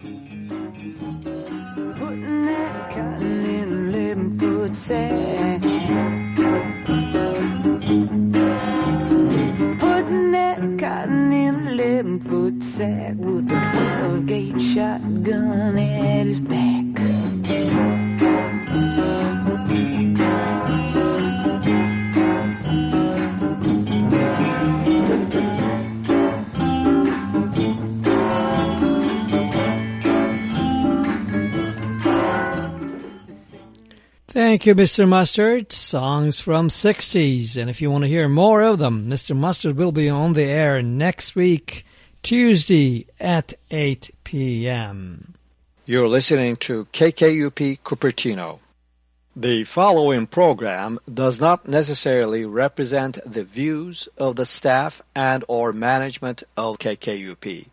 Putting that cotton in living foot sack. Thank you, Mr. Mustard. Songs from 60s. And if you want to hear more of them, Mr. Mustard will be on the air next week, Tuesday at 8 p.m. You're listening to KKUP Cupertino. The following program does not necessarily represent the views of the staff and or management of KKUP.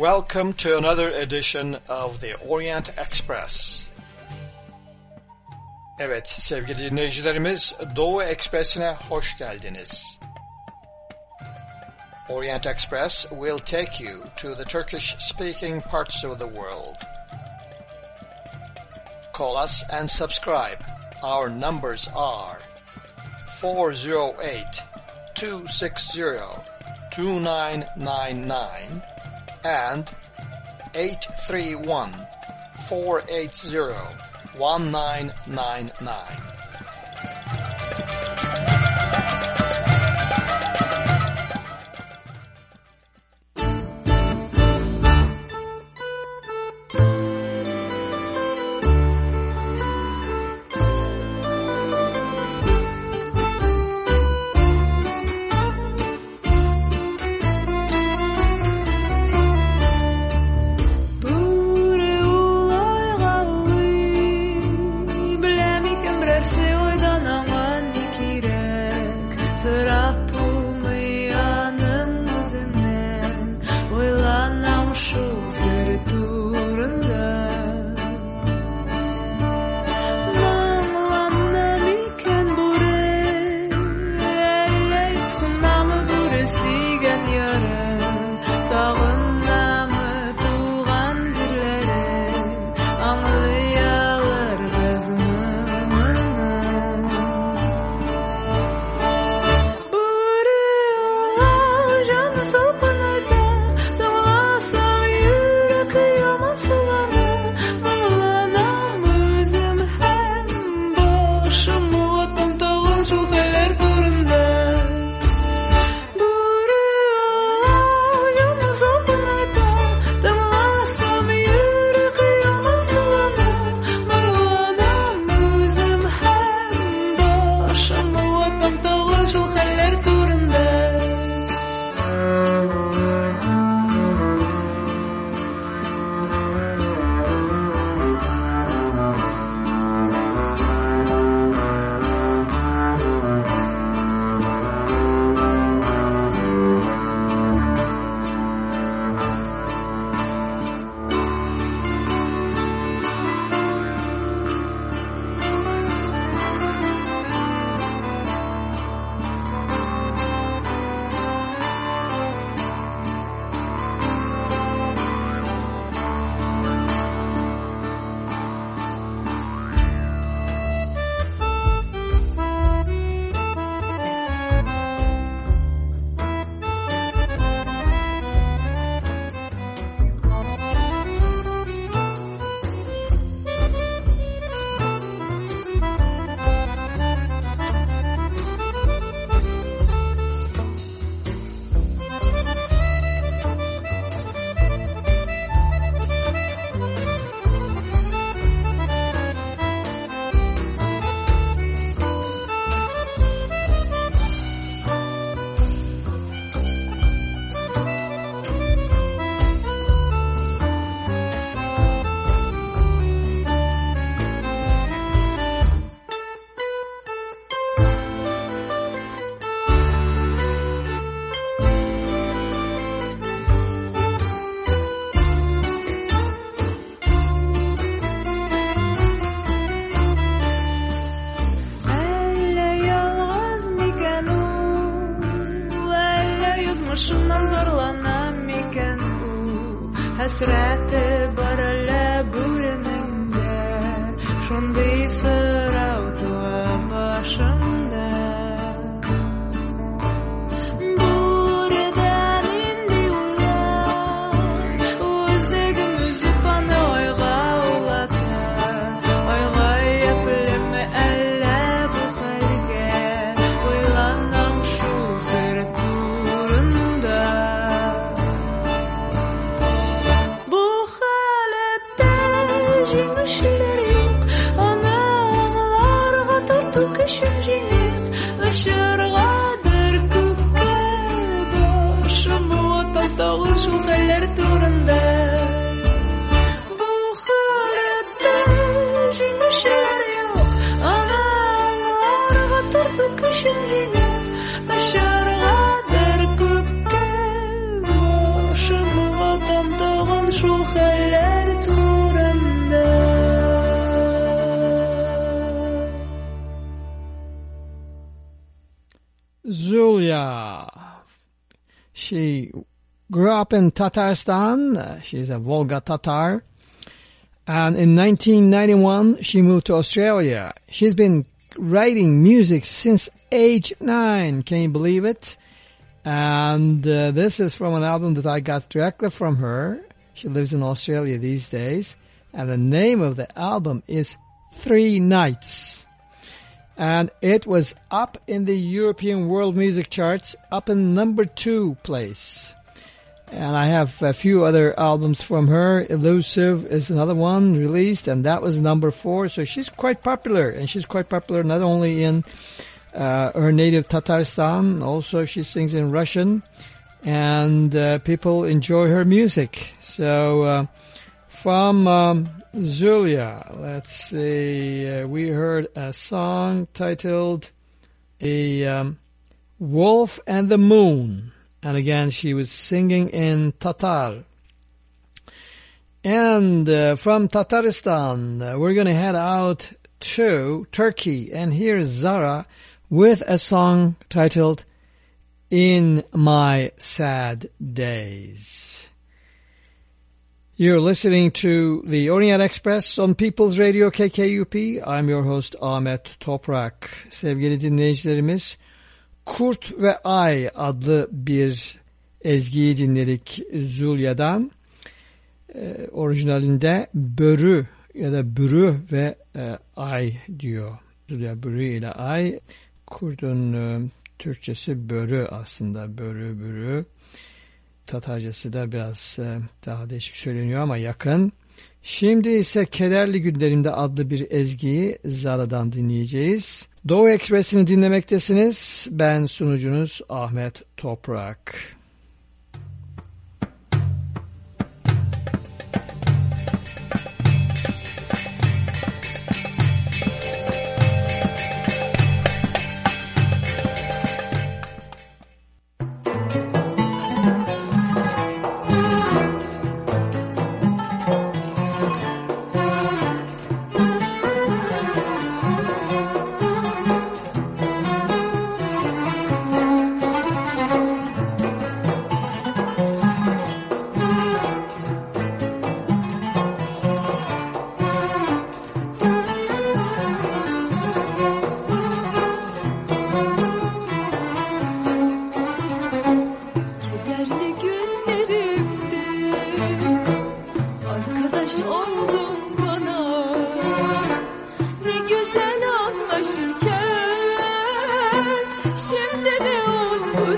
Welcome to another edition of the Orient Express. Evet sevgili dinleyicilerimiz Doğu Ekspresi'ne hoş geldiniz. Orient Express will take you to the Turkish speaking parts of the world. Call us and subscribe. Our numbers are 408 260 2999 and 831 480 1999. Up in Tatarstan. She's a Volga Tatar. And in 1991, she moved to Australia. She's been writing music since age nine. Can you believe it? And uh, this is from an album that I got directly from her. She lives in Australia these days. And the name of the album is Three Nights and it was up in the European World Music Charts, up in number two place. And I have a few other albums from her. Elusive is another one released, and that was number four. So she's quite popular, and she's quite popular not only in uh, her native Tatarstan, also she sings in Russian, and uh, people enjoy her music. So uh, from um, Zulya, let's see, uh, we heard a song titled "A um, Wolf and the Moon," and again she was singing in Tatar. And uh, from Tatarstan, uh, we're going to head out to Turkey, and here's Zara with a song titled "In My Sad Days." You're listening to the Orient Express on People's Radio KKUP. I'm your host Ahmet Toprak. Sevgili dinleyicilerimiz, Kurt ve Ay adlı bir ezgiyi dinledik Zulya'dan. Ee, orijinalinde börü ya da bürü ve e, ay diyor. Zulya bürü ile ay. Kurt'un e, Türkçesi börü aslında. Börü bürü. Tatarcası da biraz e, daha değişik söyleniyor ama yakın. Şimdi ise Kederli Günlerimde adlı bir ezgiyi Zara'dan dinleyeceğiz. Doğu Ekspresi'ni dinlemektesiniz. Ben sunucunuz Ahmet Toprak.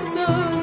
Oldu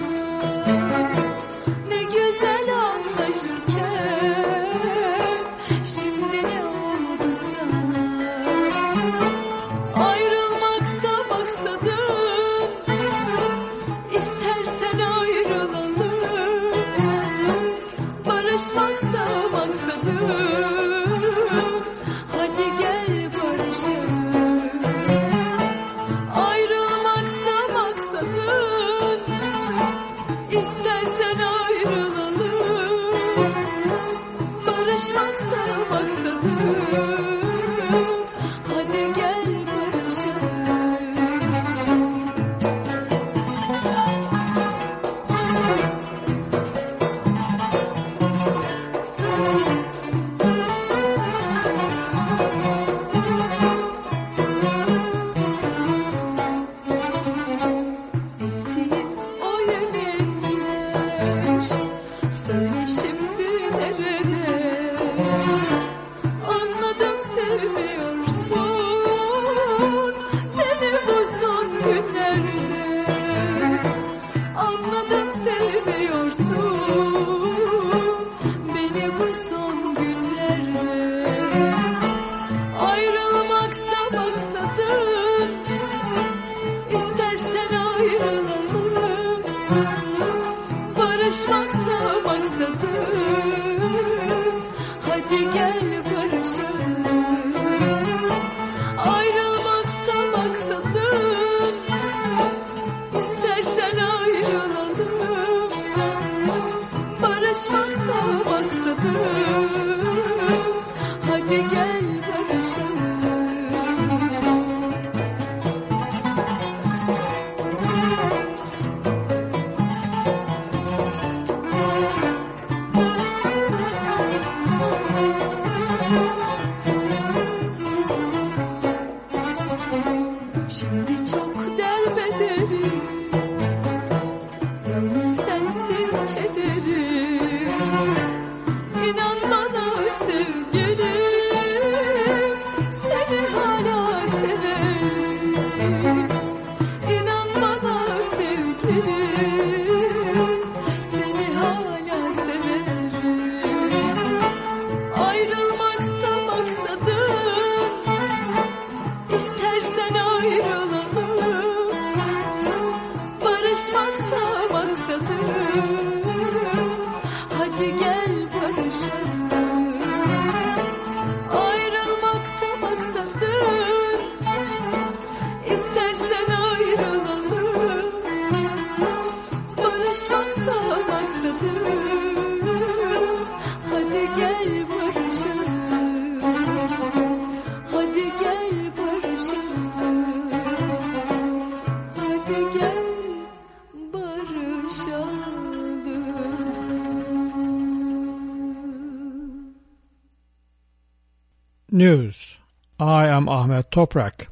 Toprak.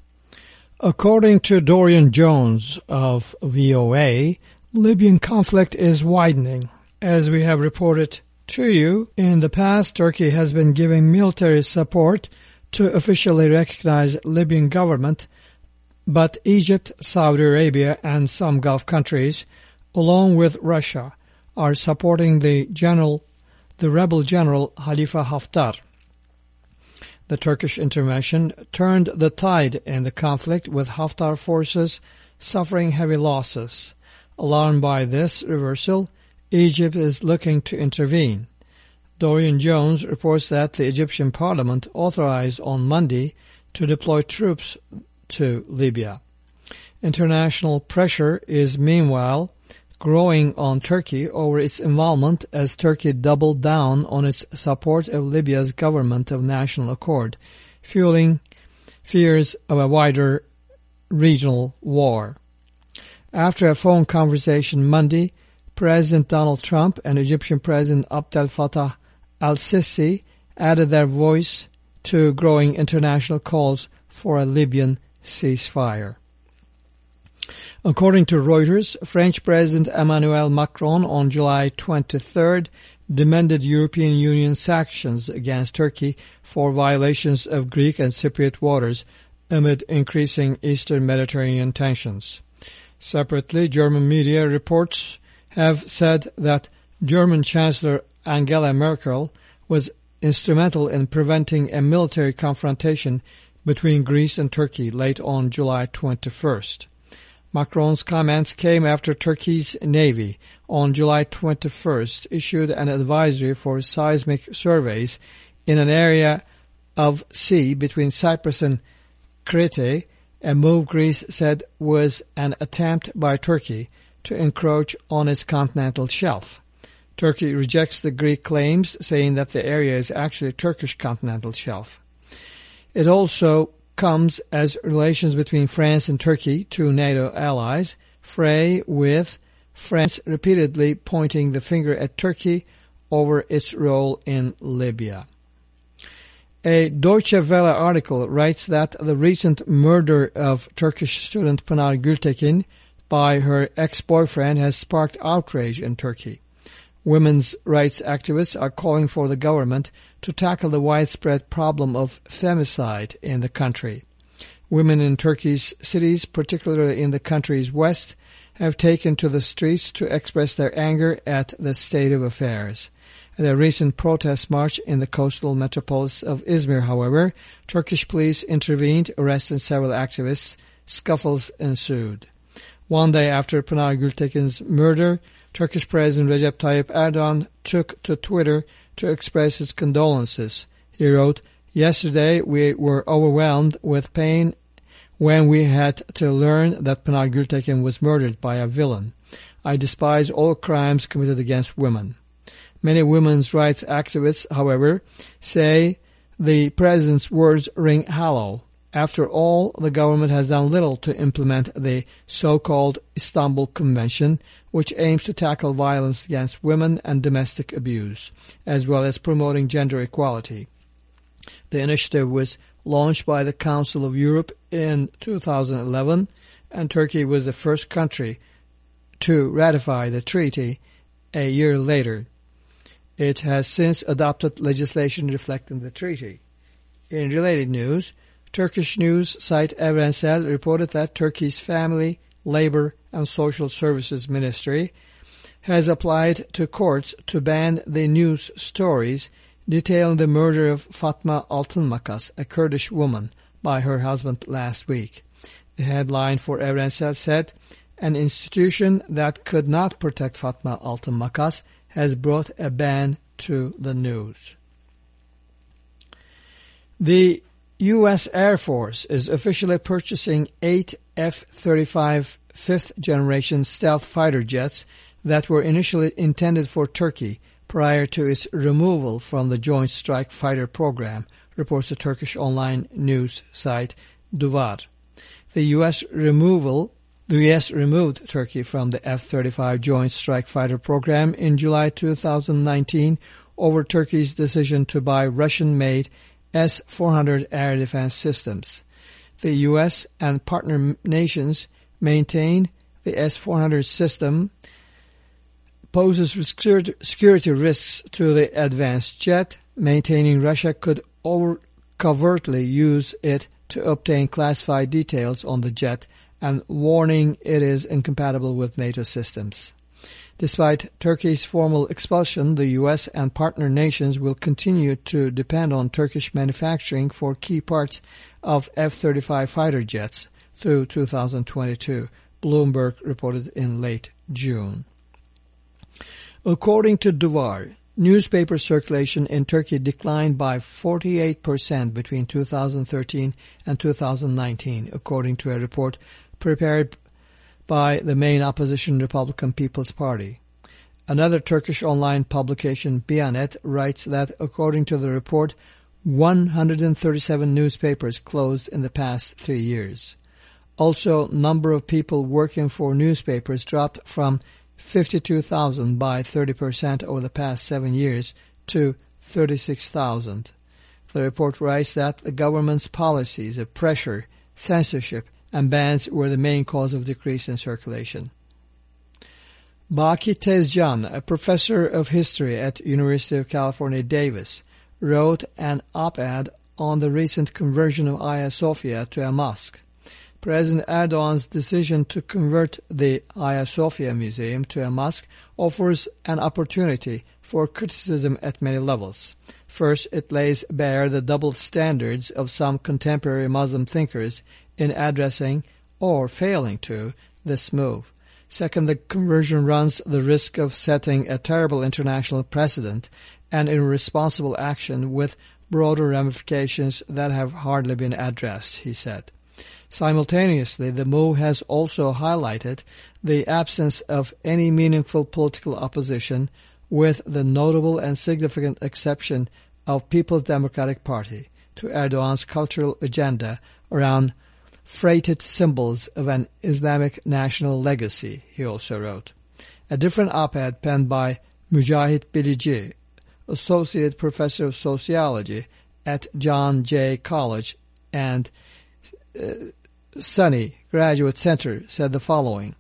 According to Dorian Jones of VOA, Libyan conflict is widening. As we have reported to you, in the past Turkey has been giving military support to officially recognize Libyan government, but Egypt, Saudi Arabia and some Gulf countries, along with Russia, are supporting the general, the rebel general Khalifa Haftar the Turkish intervention turned the tide in the conflict with Haftar forces suffering heavy losses. Alarmed by this reversal, Egypt is looking to intervene. Dorian Jones reports that the Egyptian parliament authorized on Monday to deploy troops to Libya. International pressure is meanwhile growing on Turkey over its involvement as Turkey doubled down on its support of Libya's government of national accord, fueling fears of a wider regional war. After a phone conversation Monday, President Donald Trump and Egyptian President Abdel Fattah al-Sisi added their voice to growing international calls for a Libyan ceasefire. According to Reuters, French President Emmanuel Macron on July 23rd demanded European Union sanctions against Turkey for violations of Greek and Cypriot waters amid increasing eastern Mediterranean tensions. Separately, German media reports have said that German Chancellor Angela Merkel was instrumental in preventing a military confrontation between Greece and Turkey late on July 21st. Macron's comments came after Turkey's Navy on July 21st issued an advisory for seismic surveys in an area of sea between Cyprus and Crete, a move Greece said was an attempt by Turkey to encroach on its continental shelf. Turkey rejects the Greek claims, saying that the area is actually Turkish continental shelf. It also comes as relations between France and Turkey, two NATO allies, fray with France repeatedly pointing the finger at Turkey over its role in Libya. A Deutsche Welle article writes that the recent murder of Turkish student Pınar Gültekin by her ex-boyfriend has sparked outrage in Turkey. Women's rights activists are calling for the government to tackle the widespread problem of femicide in the country. Women in Turkey's cities, particularly in the country's west, have taken to the streets to express their anger at the state of affairs. At a recent protest march in the coastal metropolis of Izmir, however, Turkish police intervened, arresting several activists. Scuffles ensued. One day after Pınar Gültekin's murder, Turkish President Recep Tayyip Erdogan took to Twitter to express his condolences. He wrote, Yesterday we were overwhelmed with pain when we had to learn that Pınar Gültekin was murdered by a villain. I despise all crimes committed against women. Many women's rights activists, however, say the president's words ring hollow. After all, the government has done little to implement the so-called Istanbul Convention, which aims to tackle violence against women and domestic abuse, as well as promoting gender equality. The initiative was launched by the Council of Europe in 2011, and Turkey was the first country to ratify the treaty a year later. It has since adopted legislation reflecting the treaty. In related news, Turkish news site Evrensel reported that Turkey's Family, Labor and Social Services Ministry has applied to courts to ban the news stories detailing the murder of Fatma Altınmakas, a Kurdish woman, by her husband last week. The headline for Evrensel said, an institution that could not protect Fatma Altınmakas has brought a ban to the news. The U.S. Air Force is officially purchasing eight F-35 fifth-generation stealth fighter jets that were initially intended for Turkey prior to its removal from the Joint Strike Fighter program, reports the Turkish online news site Duvar. The U.S. removal the U.S. removed Turkey from the F-35 Joint Strike Fighter program in July 2019 over Turkey's decision to buy Russian-made S-400 air defense systems. The U.S. and partner nations maintain the S-400 system poses security risks to the advanced jet, maintaining Russia could over covertly use it to obtain classified details on the jet and warning it is incompatible with NATO systems. Despite Turkey's formal expulsion, the U.S. and partner nations will continue to depend on Turkish manufacturing for key parts of F-35 fighter jets through 2022, Bloomberg reported in late June. According to Duvar, newspaper circulation in Turkey declined by 48% between 2013 and 2019, according to a report prepared by the main opposition Republican People's Party. Another Turkish online publication, Bianet, writes that according to the report, 137 newspapers closed in the past three years. Also, number of people working for newspapers dropped from 52,000 by 30% over the past seven years to 36,000. The report writes that the government's policies of pressure, censorship, and bans were the main cause of decrease in circulation. Baki Tezcan, a professor of history at University of California, Davis, wrote an op-ed on the recent conversion of Hagia Sophia to a mosque. President Erdogan's decision to convert the Hagia Sophia Museum to a mosque offers an opportunity for criticism at many levels. First, it lays bare the double standards of some contemporary Muslim thinkers in addressing or failing to this move. Second, the conversion runs the risk of setting a terrible international precedent and irresponsible action with broader ramifications that have hardly been addressed, he said. Simultaneously, the move has also highlighted the absence of any meaningful political opposition with the notable and significant exception of People's Democratic Party to Erdogan's cultural agenda around freighted symbols of an Islamic national legacy, he also wrote. A different op-ed penned by Mujahid Bilici, Associate Professor of Sociology at John Jay College and uh, SUNY Graduate Center said the following.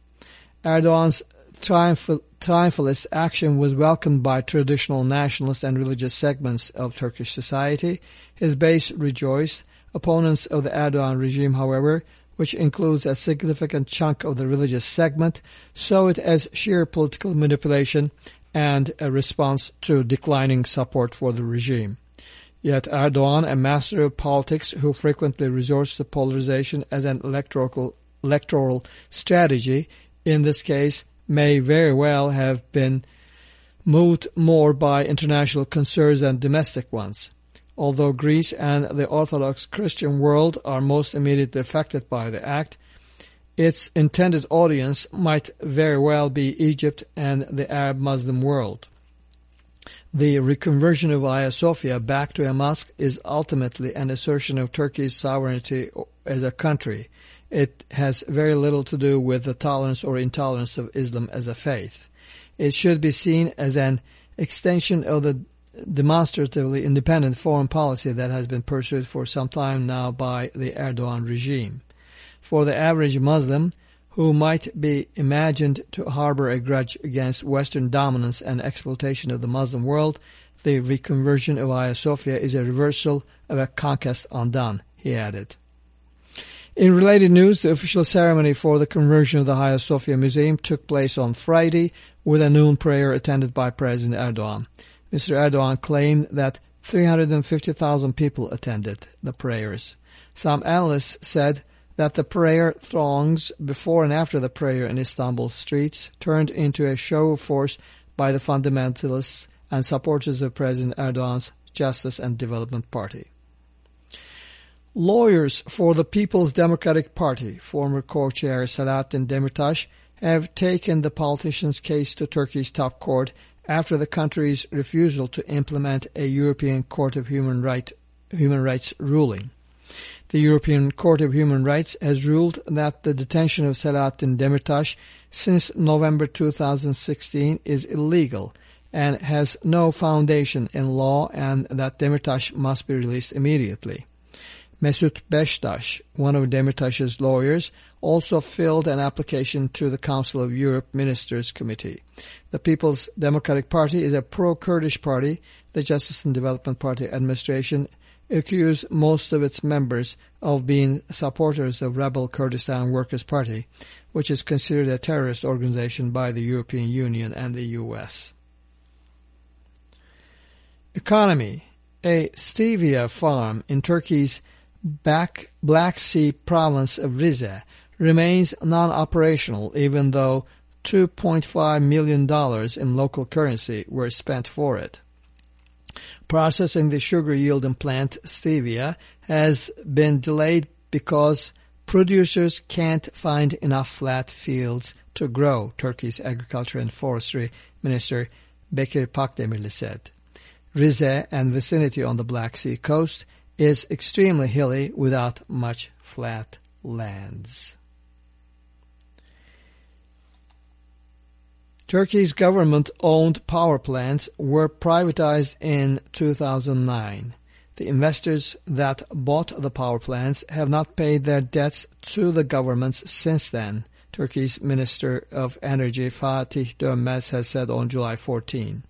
Erdogan's triumphal, triumphalist action was welcomed by traditional nationalist and religious segments of Turkish society. His base rejoiced Opponents of the Erdogan regime, however, which includes a significant chunk of the religious segment, saw it as sheer political manipulation and a response to declining support for the regime. Yet Erdogan, a master of politics who frequently resorts to polarization as an electoral, electoral strategy, in this case may very well have been moved more by international concerns than domestic ones. Although Greece and the Orthodox Christian world are most immediately affected by the act, its intended audience might very well be Egypt and the Arab Muslim world. The reconversion of Hagia Sophia back to a mosque is ultimately an assertion of Turkey's sovereignty as a country. It has very little to do with the tolerance or intolerance of Islam as a faith. It should be seen as an extension of the demonstratively independent foreign policy that has been pursued for some time now by the Erdogan regime. For the average Muslim, who might be imagined to harbor a grudge against Western dominance and exploitation of the Muslim world, the reconversion of Hagia Sophia is a reversal of a conquest undone, he added. In related news, the official ceremony for the conversion of the Hagia Sophia Museum took place on Friday with a noon prayer attended by President Erdogan. Mr. Erdogan claimed that 350,000 people attended the prayers. Some analysts said that the prayer throngs before and after the prayer in Istanbul streets turned into a show of force by the fundamentalists and supporters of President Erdogan's Justice and Development Party. Lawyers for the People's Democratic Party, former co-chair Selahattin Demirtas, have taken the politician's case to Turkey's top court after the country's refusal to implement a European Court of Human, right, Human Rights ruling. The European Court of Human Rights has ruled that the detention of Selahattin Demirtas since November 2016 is illegal and has no foundation in law and that Demirtas must be released immediately. Mesut Beştaş, one of Demirtas's lawyers, also filled an application to the Council of Europe Ministers Committee. The People's Democratic Party is a pro-Kurdish party. The Justice and Development Party administration accused most of its members of being supporters of rebel Kurdistan Workers' Party, which is considered a terrorist organization by the European Union and the U.S. Economy A stevia farm in Turkey's back Black Sea province of Rize remains non-operational even though $2.5 million in local currency were spent for it. Processing the sugar-yielding plant stevia has been delayed because producers can't find enough flat fields to grow, Turkey's Agriculture and Forestry Minister Bekir Pakdemirli said. Rize and vicinity on the Black Sea coast is extremely hilly without much flat lands. Turkey's government-owned power plants were privatized in 2009. The investors that bought the power plants have not paid their debts to the governments since then, Turkey's Minister of Energy Fatih Dönmez has said on July 14.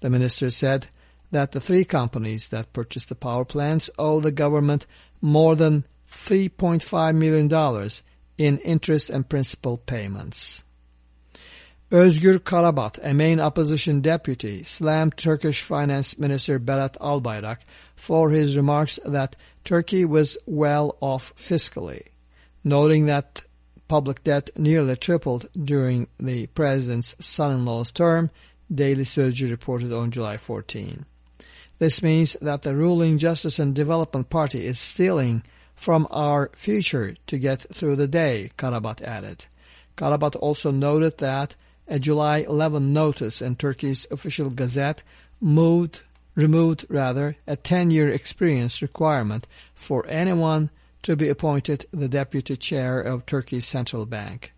The minister said that the three companies that purchased the power plants owe the government more than $3.5 million in interest and principal payments. Özgür Karabat, a main opposition deputy, slammed Turkish Finance Minister Berat Albayrak for his remarks that Turkey was well off fiscally, noting that public debt nearly tripled during the president's son-in-law's term, Daily Sözcü reported on July 14. This means that the ruling Justice and Development Party is stealing from our future to get through the day, Karabat added. Karabat also noted that a July 11 notice in Turkey's official gazette moved, removed rather a 10-year experience requirement for anyone to be appointed the deputy chair of Turkey's central bank.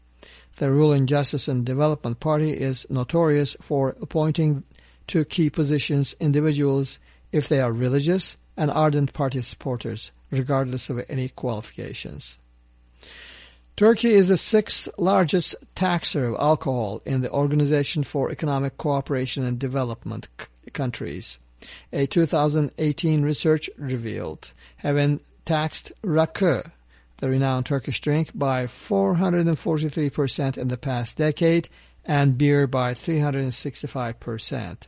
The ruling Justice and Development Party is notorious for appointing to key positions individuals if they are religious and ardent party supporters, regardless of any qualifications. Turkey is the sixth largest taxer of alcohol in the Organization for Economic Cooperation and Development countries. A 2018 research revealed, having taxed rakı, the renowned Turkish drink, by 443% in the past decade and beer by 365%.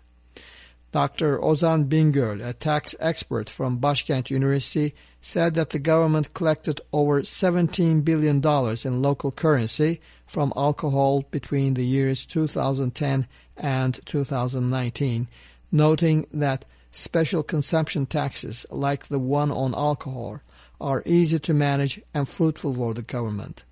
Dr. Ozan Bingöl, a tax expert from Başkent University, said that the government collected over $17 billion in local currency from alcohol between the years 2010 and 2019, noting that special consumption taxes like the one on alcohol are easy to manage and fruitful for the government.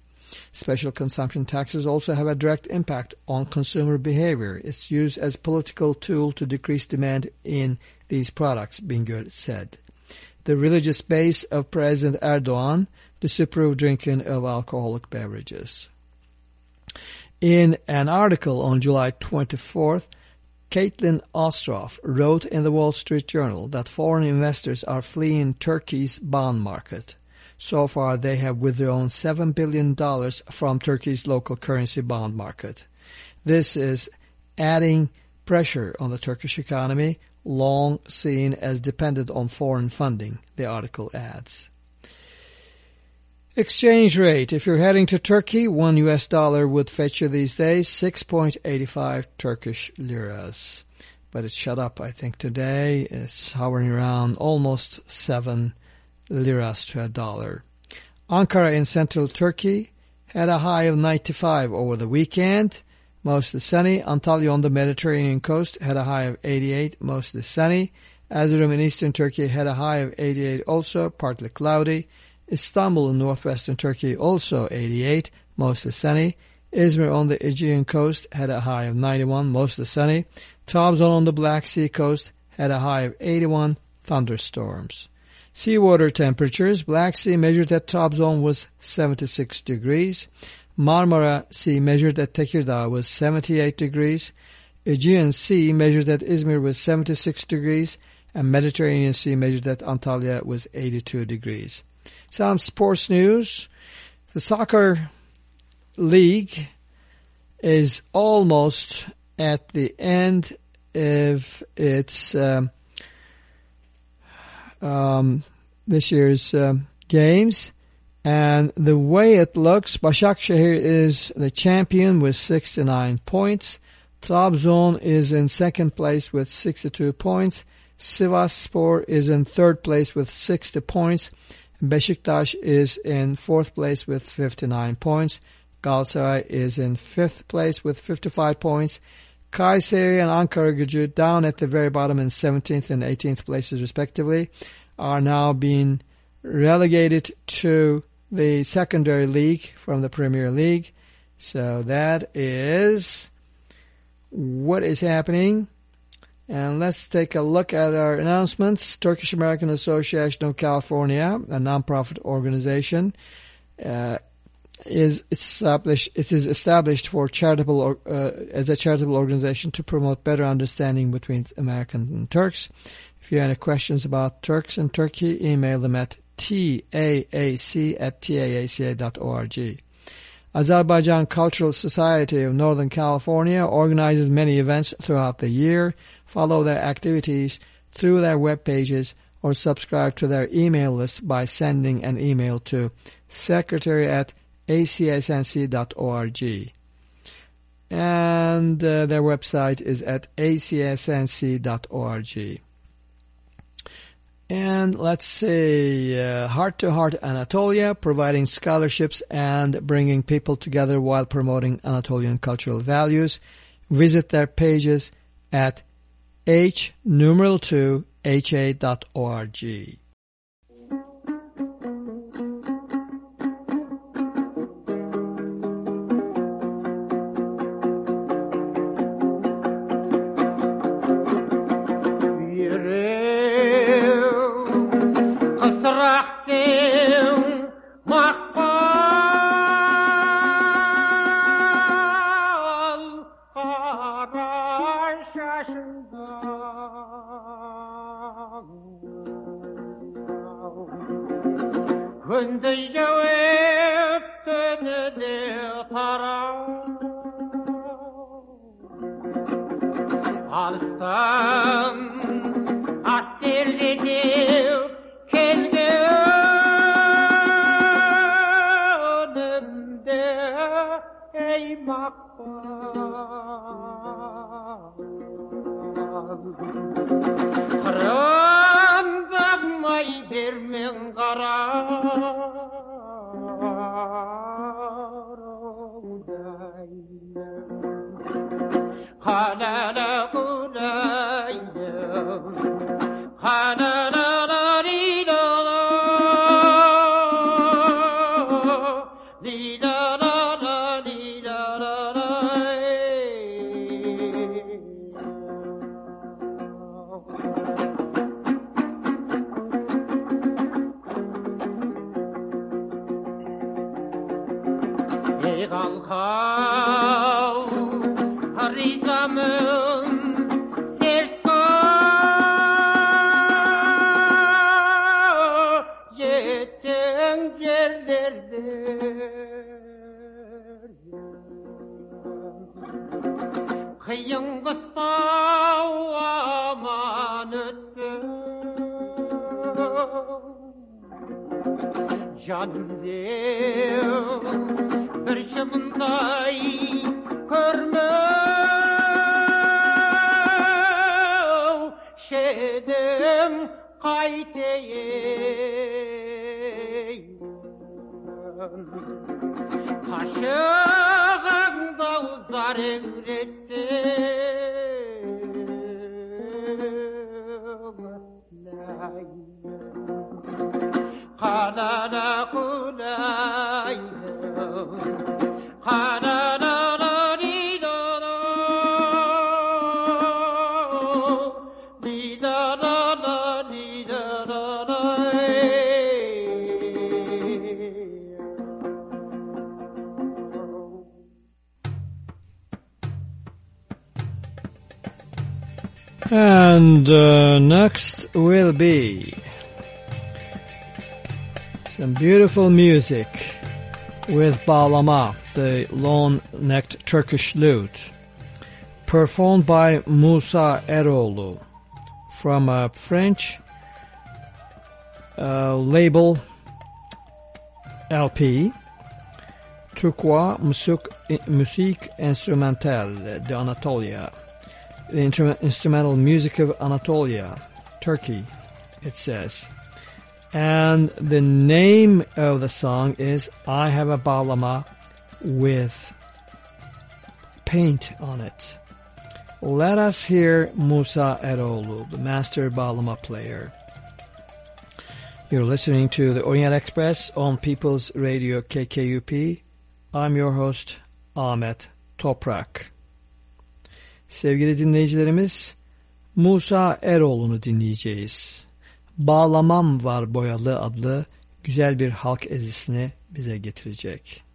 Special consumption taxes also have a direct impact on consumer behavior. It's used as political tool to decrease demand in these products, Bingöl said. The religious base of President Erdogan disapproved drinking of alcoholic beverages. In an article on July 24th, Caitlin Ostroff wrote in the Wall Street Journal that foreign investors are fleeing Turkey's bond market. So far, they have withdrawn $7 billion from Turkey's local currency bond market. This is adding pressure on the Turkish economy, long seen as dependent on foreign funding, the article adds. Exchange rate. If you're heading to Turkey, one US dollar would fetch you these days 6.85 Turkish liras. But it shut up, I think, today. It's hovering around almost 7 liras to a dollar. Ankara in central Turkey had a high of 95 over the weekend. Mostly sunny. Antalya on the Mediterranean coast had a high of 88, mostly sunny. Erzurum in eastern Turkey had a high of 88 also, partly cloudy. Istanbul in northwestern Turkey also 88, mostly sunny. Izmir on the Aegean coast had a high of 91, mostly sunny. Trabzon on the Black Sea coast had a high of 81, thunderstorms. Seawater temperatures, Black Sea measured at Trabzon was 76 degrees. Marmara Sea measured at Tekirdağ was 78 degrees. Aegean Sea measured at Izmir was 76 degrees. And Mediterranean Sea measured at Antalya was 82 degrees. Some sports news. The soccer league is almost at the end of its um, um, this year's um, games. And the way it looks, Başakşehir is the champion with 69 points. Trabzon is in second place with 62 points. Sivasspor is in third place with 60 points. Beşiktaş is in fourth place with 59 points. Galatasaray is in fifth place with 55 points. Kayseri and Ankara Gücü down at the very bottom in 17th and 18th places respectively are now being relegated to the secondary league from the Premier League. So that is what is happening and let's take a look at our announcements. Turkish American Association of California, a nonprofit organization, uh, is established. It is established for charitable uh, as a charitable organization to promote better understanding between Americans and Turks. If you have any questions about Turks and Turkey, email them at taac at taaca.org. Azerbaijan Cultural Society of Northern California organizes many events throughout the year follow their activities through their web pages, or subscribe to their email list by sending an email to secretary at acsnc.org. And uh, their website is at acsnc.org. And let's see, uh, Heart to Heart Anatolia, providing scholarships and bringing people together while promoting Anatolian cultural values. Visit their pages at h numeral 2 ha.org. едім қайтейін қашығыңды бауыздар әуретсе қанана құлайын қанана And uh, next will be some beautiful music with Bağlama, the long-necked Turkish lute, performed by Musa Eroğlu from a French uh, label LP, Turquoise Musik Instrumentale de Anatolia, the instrumental music of Anatolia, Turkey, it says. And the name of the song is I Have a Bağlama with paint on it. Let us hear Musa Eroğlu, the master Bağlama player. You're listening to the Orient Express on People's Radio KKUP. I'm your host Ahmet Toprak. Sevgili dinleyicilerimiz, Musa Eroğlu'nu dinleyeceğiz. Bağlamam Var Boyalı adlı güzel bir halk ezisini bize getirecek.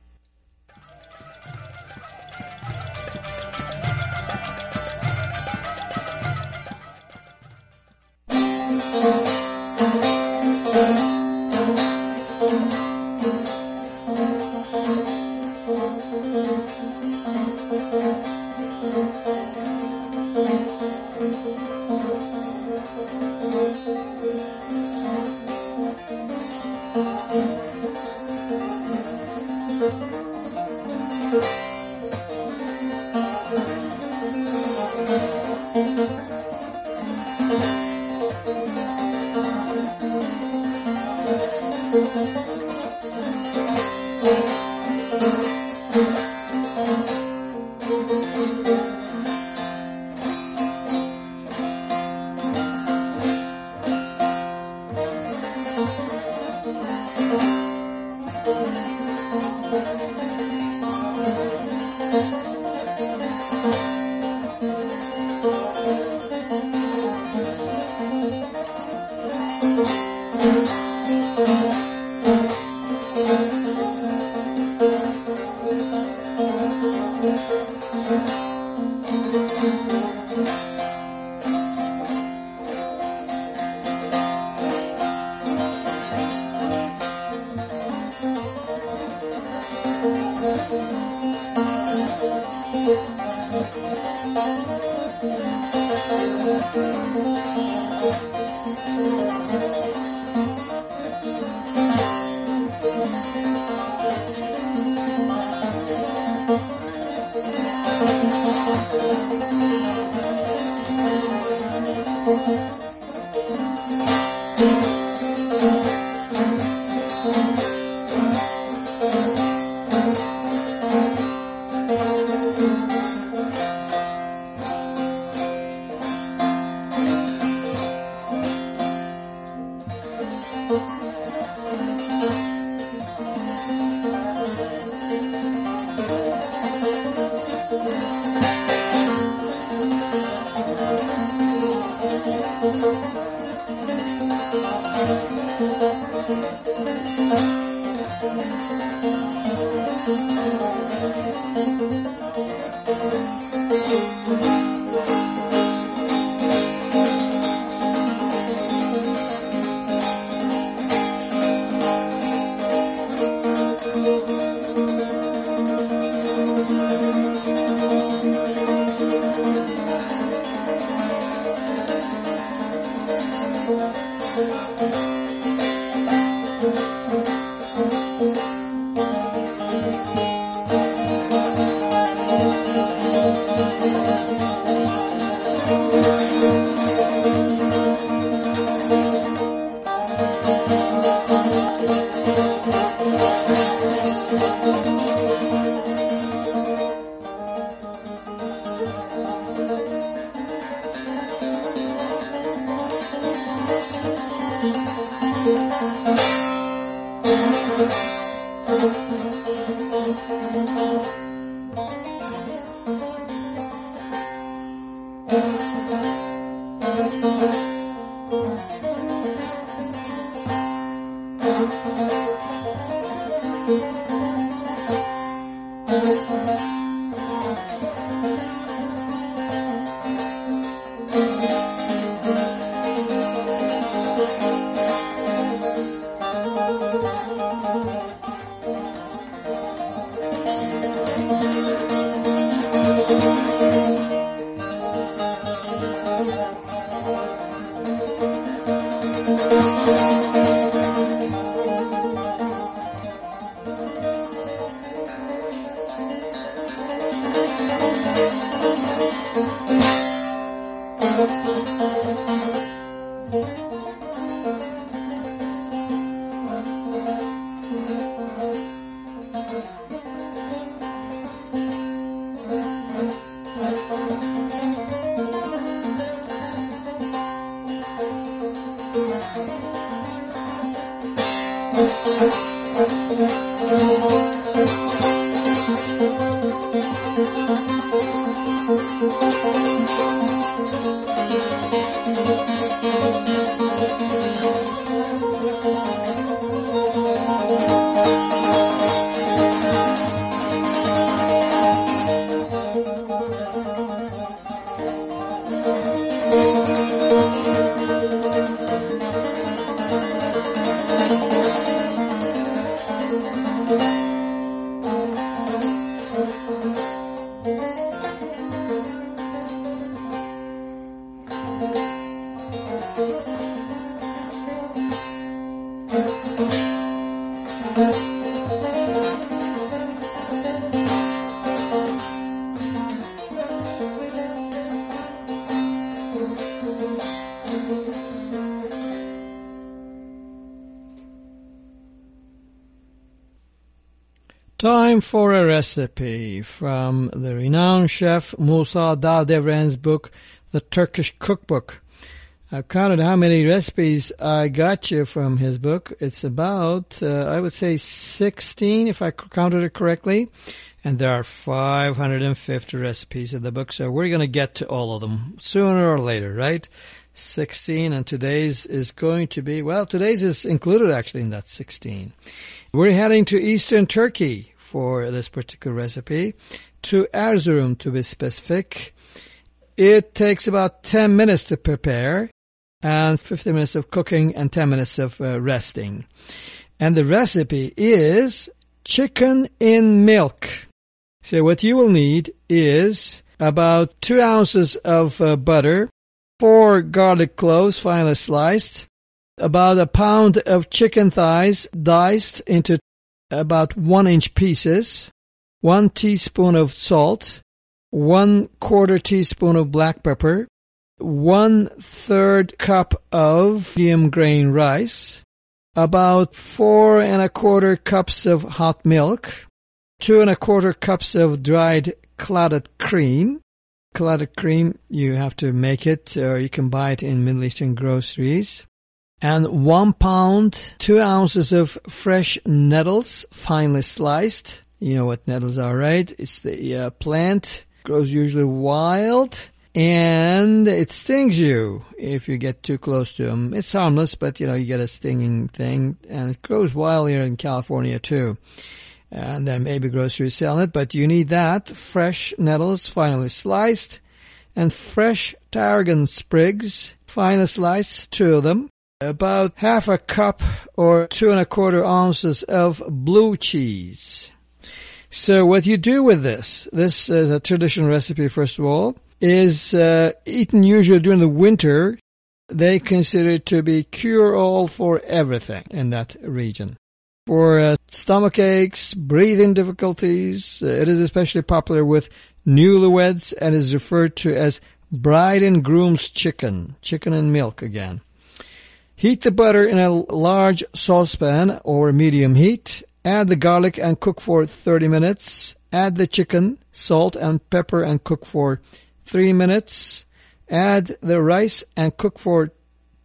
Mm-hmm. Time for a recipe from the renowned chef Musa Dağdeviren's book, The Turkish Cookbook. I've counted how many recipes I got you from his book. It's about, uh, I would say 16 if I counted it correctly. And there are 550 recipes in the book, so we're going to get to all of them sooner or later, right? 16 and today's is going to be, well, today's is included actually in that 16. We're heading to eastern Turkey for this particular recipe. To Erzurum to be specific. It takes about 10 minutes to prepare and 15 minutes of cooking and 10 minutes of uh, resting. And the recipe is chicken in milk. So what you will need is about 2 ounces of uh, butter, 4 garlic cloves finely sliced, about a pound of chicken thighs diced into about one inch pieces, one teaspoon of salt, one quarter teaspoon of black pepper, one third cup of medium grain rice, about four and a quarter cups of hot milk, two and a quarter cups of dried clotted cream. Clotted cream, you have to make it or you can buy it in Middle Eastern groceries and one pound, two ounces of fresh nettles, finely sliced. You know what nettles are, right? It's the uh, plant, grows usually wild, and it stings you if you get too close to them. It's harmless, but you know, you get a stinging thing, and it grows wild here in California too. And then maybe groceries sell it, but you need that. Fresh nettles, finely sliced, and fresh tarragon sprigs, finely sliced, two of them about half a cup or two and a quarter ounces of blue cheese. So what you do with this, this is a traditional recipe first of all, is uh, eaten usually during the winter. They consider it to be cure-all for everything in that region. For uh, stomach aches, breathing difficulties, uh, it is especially popular with newlyweds and is referred to as bride and groom's chicken, chicken and milk again. Heat the butter in a large saucepan over medium heat. Add the garlic and cook for 30 minutes. Add the chicken, salt and pepper and cook for 3 minutes. Add the rice and cook for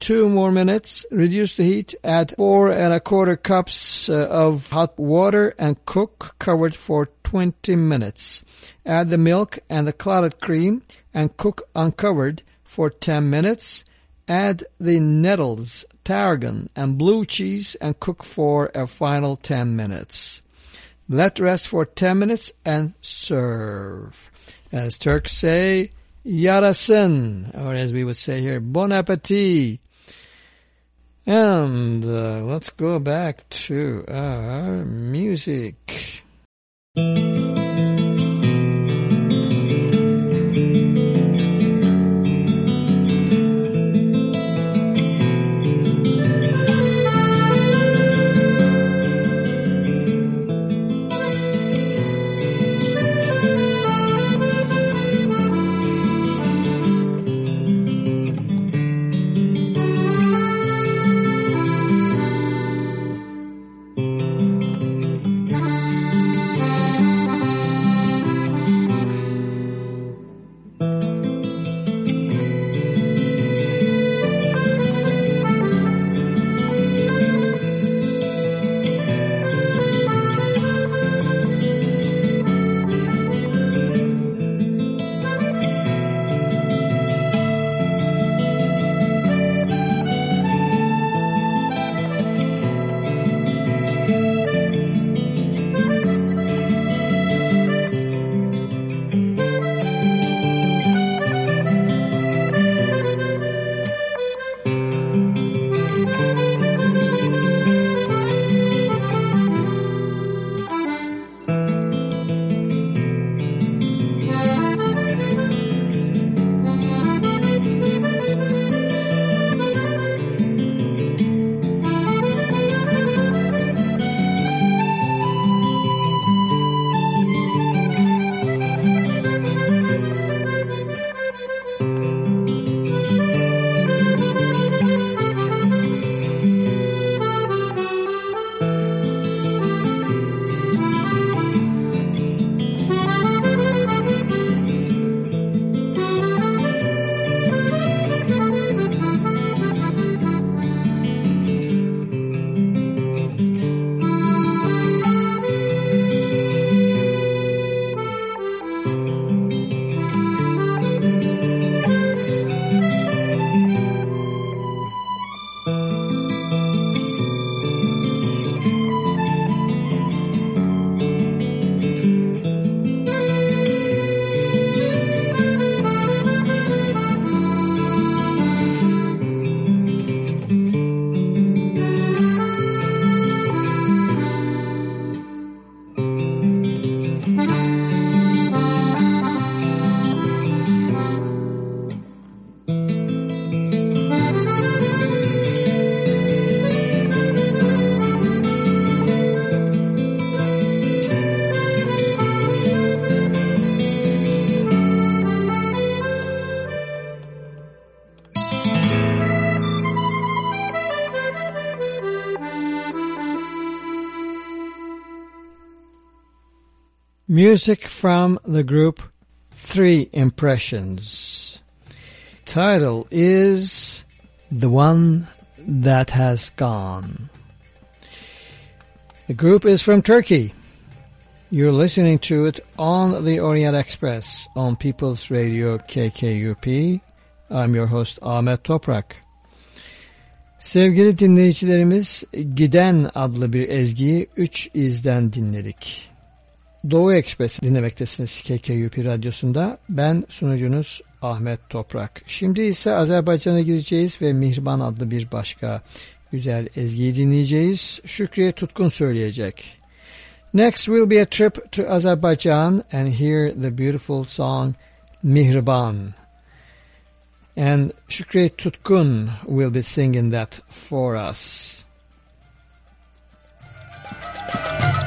2 more minutes. Reduce the heat. Add 4 and a quarter cups uh, of hot water and cook covered for 20 minutes. Add the milk and the clotted cream and cook uncovered for 10 minutes. Add the nettles tarragon and blue cheese and cook for a final 10 minutes. Let rest for 10 minutes and serve. As Turks say, yarasın, or as we would say here, bon appetit. And uh, let's go back to our music. Music from the group Three Impressions. Title is The One That Has Gone. The group is from Turkey. You're listening to it on the Orient Express on People's Radio KKUP. I'm your host Ahmet Toprak. Sevgili dinleyicilerimiz Giden adlı bir ezgiyi Üçiz'den dinledik. Doğu Ekspres dinlemektesiniz KKUP Radyosu'nda. Ben sunucunuz Ahmet Toprak. Şimdi ise Azerbaycan'a gireceğiz ve Mihriban adlı bir başka güzel ezgiyi dinleyeceğiz. Şükriye Tutkun söyleyecek. Next will be a trip to Azerbaijan and hear the beautiful song Mihriban. And Şükriye Tutkun will be singing that for us. Thank.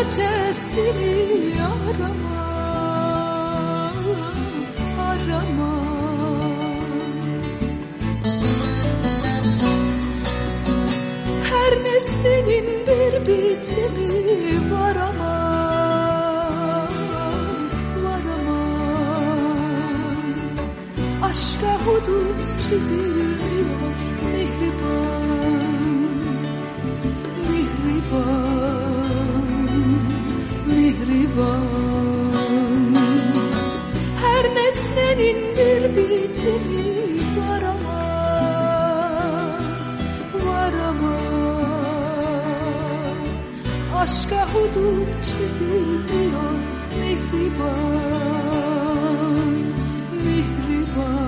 ötesini arama arama. Her neslinin bir bitimi var ama var ama aşka hudut çizilmiyor mihriban mihriban gariban. Her nesnenin bir bitimi var ama Var ama. Aşka hudut çizilmiyor mihriban Mihriban.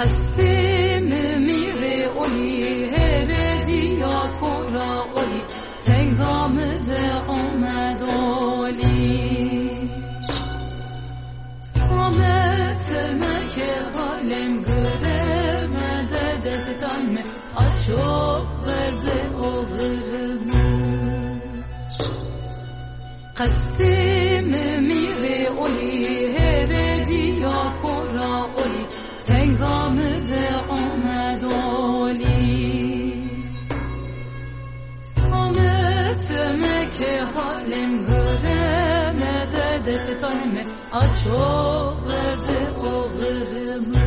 قسم میوه اولی هبدی یا کورا اولی. تنگام ده آمد اولیش آمد مکه حالم گره مده دستان می اچوب برده او قسم قسیم میوه اولی هبدی یا کورا اولی. görme aç okladı oğlarımız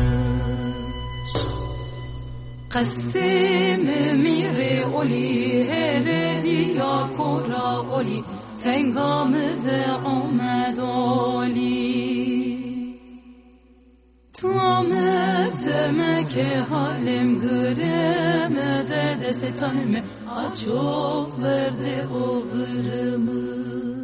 Kasım emire oli heredi ya kora oli. Tengamı ve omed oli. Tanıdeme ki halim güreme de deste tanıme Aç verdi o gırımı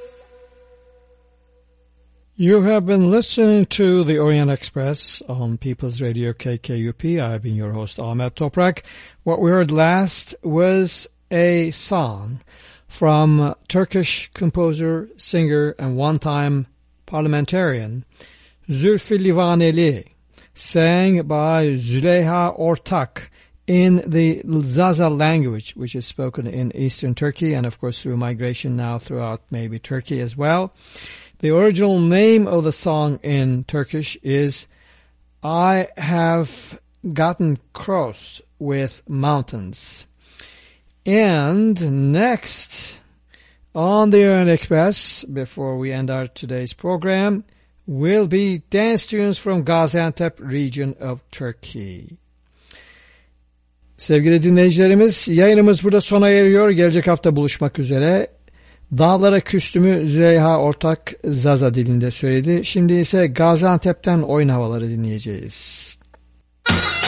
have been listening to the Orient Express on People's Radio KKUP. I've been your host Ahmet Toprak. What we heard last was a song from Turkish composer, singer, and one-time parliamentarian Zülfü Livaneli, sang by Züleyha Ortak in the Zaza language, which is spoken in eastern Turkey and, of course, through migration now throughout maybe Turkey as well. The original name of the song in Turkish is I Have Gotten Crossed with Mountains. And next on the Orient Express, before we end our today's program, will be dance tunes from Gaziantep region of Turkey. Sevgili dinleyicilerimiz yayınımız burada sona eriyor. Gelecek hafta buluşmak üzere. Dağlara küstümü Züleyha Ortak Zaza dilinde söyledi. Şimdi ise Gaziantep'ten oyun havaları dinleyeceğiz. streaming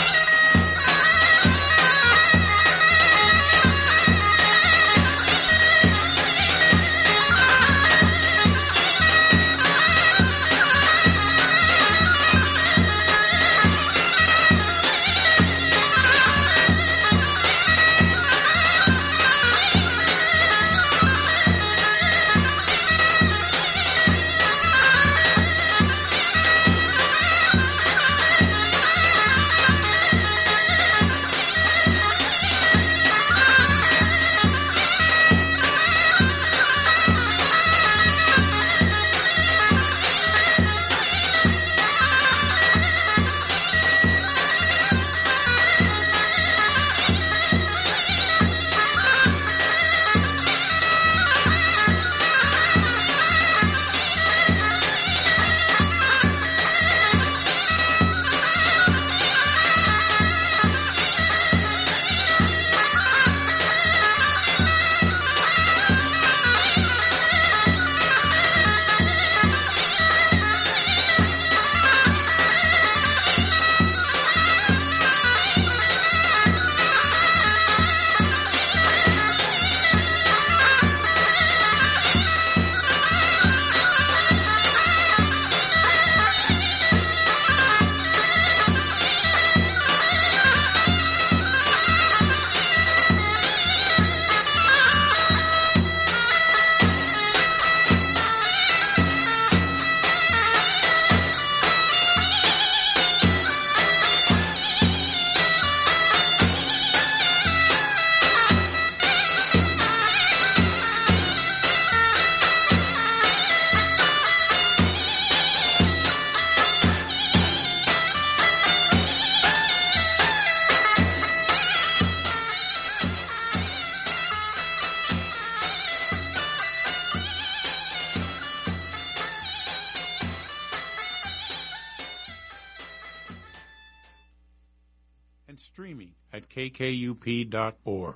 kkup.org.